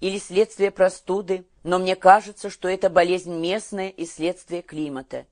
или следствие простуды, но мне кажется, что это болезнь местная и следствие климата.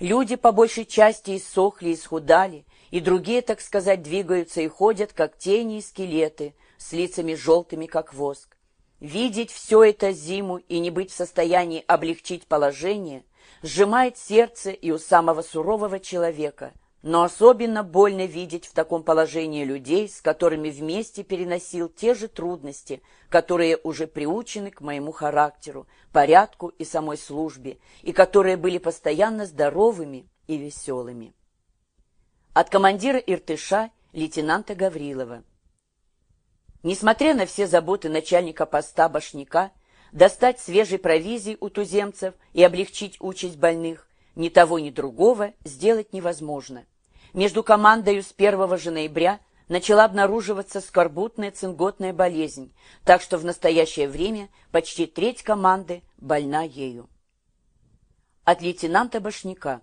Люди по большей части иссохли, исхудали, и другие, так сказать, двигаются и ходят, как тени и скелеты, с лицами желтыми, как воск. Видеть все это зиму и не быть в состоянии облегчить положение сжимает сердце и у самого сурового человека, но особенно больно видеть в таком положении людей, с которыми вместе переносил те же трудности, которые уже приучены к моему характеру, порядку и самой службе, и которые были постоянно здоровыми и веселыми. От командира Иртыша лейтенанта Гаврилова. Несмотря на все заботы начальника поста Башняка, достать свежей провизии у туземцев и облегчить участь больных, ни того, ни другого сделать невозможно. Между командою с 1 же ноября начала обнаруживаться скорбутная цинготная болезнь, так что в настоящее время почти треть команды больна ею. От лейтенанта Башняка.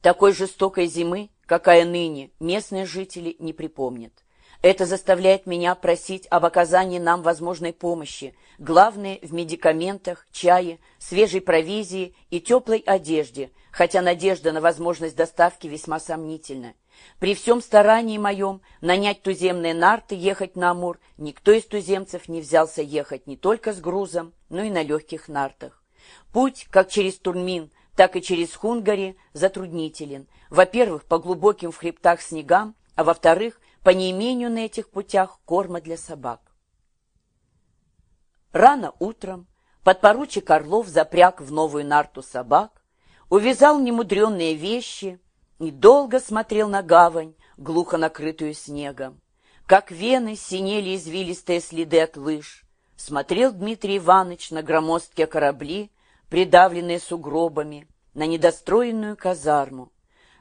Такой жестокой зимы, какая ныне, местные жители не припомнят. Это заставляет меня просить об оказании нам возможной помощи, главное в медикаментах, чае, свежей провизии и теплой одежде, хотя надежда на возможность доставки весьма сомнительна. При всем старании моем нанять туземные нарты, ехать на Амур, никто из туземцев не взялся ехать не только с грузом, но и на легких нартах. Путь, как через Турмин, так и через Хунгари, затруднителен. Во-первых, по глубоким в хребтах снегам, а во-вторых, по неимению на этих путях корма для собак. Рано утром подпоручик Орлов запряг в новую нарту собак, увязал немудренные вещи и долго смотрел на гавань, глухо накрытую снегом. Как вены синели извилистые следы от лыж. Смотрел Дмитрий Иванович на громоздкие корабли, придавленные сугробами, на недостроенную казарму.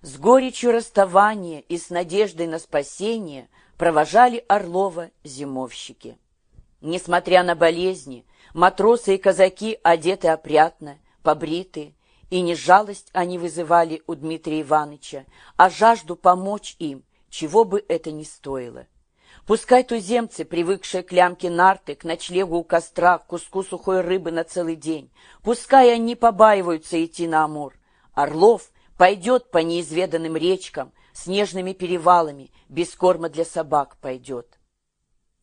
С горечью расставания и с надеждой на спасение провожали Орлова зимовщики. Несмотря на болезни, матросы и казаки одеты опрятно, побриты, и не жалость они вызывали у Дмитрия Ивановича, а жажду помочь им, чего бы это ни стоило. Пускай туземцы, привыкшие к лямке нарты, к ночлегу у костра, к куску сухой рыбы на целый день, пускай они побаиваются идти на Амур. Орлов Пойдет по неизведанным речкам, снежными перевалами, без корма для собак пойдет.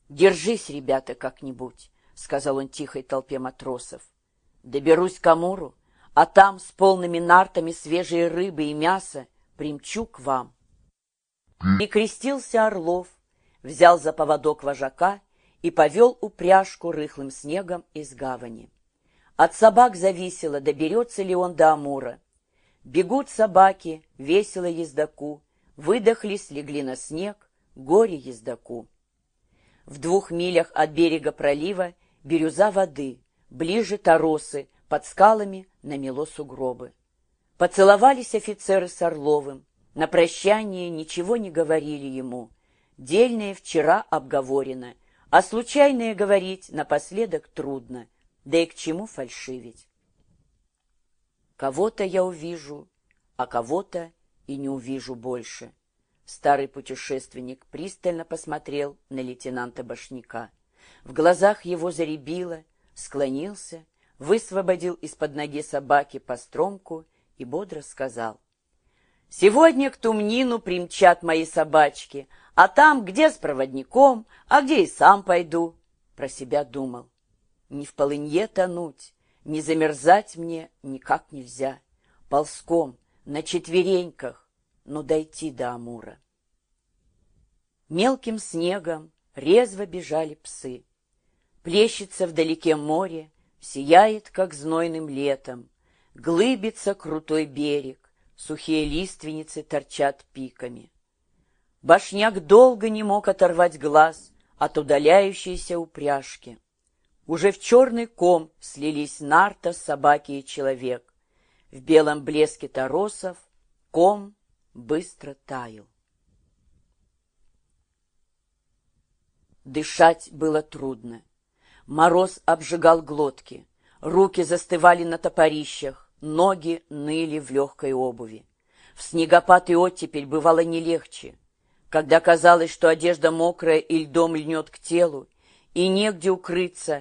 «Держись, ребята, как-нибудь», — сказал он тихой толпе матросов. «Доберусь к Амуру, а там с полными нартами свежей рыбы и мяса примчу к вам». И крестился Орлов, взял за поводок вожака и повел упряжку рыхлым снегом из гавани. От собак зависело, доберется ли он до Амура. Бегут собаки, весело ездаку, Выдохлись, легли на снег, горе ездаку. В двух милях от берега пролива бирюза воды, ближе торосы, под скалами намело сугробы. Поцеловались офицеры с Орловым, на прощание ничего не говорили ему. Дельное вчера обговорено, а случайное говорить напоследок трудно, да и к чему фальшивить. Кого-то я увижу, а кого-то и не увижу больше. Старый путешественник пристально посмотрел на лейтенанта Башняка. В глазах его заребило, склонился, высвободил из-под ноги собаки постромку и бодро сказал. «Сегодня к Тумнину примчат мои собачки, а там, где с проводником, а где и сам пойду». Про себя думал. Не в полынье тонуть, не замерзать мне никак нельзя. Ползком, на четвереньках, но дойти до Амура. Мелким снегом резво бежали псы. Плещется вдалеке море, сияет, как знойным летом. Глыбится крутой берег, сухие лиственницы торчат пиками. Башняк долго не мог оторвать глаз от удаляющейся упряжки. Уже в черный ком слились нарта, собаки и человек. В белом блеске торосов ком быстро таял. Дышать было трудно. Мороз обжигал глотки, руки застывали на топорищах, ноги ныли в легкой обуви. В снегопад и оттепель бывало не легче. Когда казалось, что одежда мокрая и льдом льнет к телу, и негде укрыться,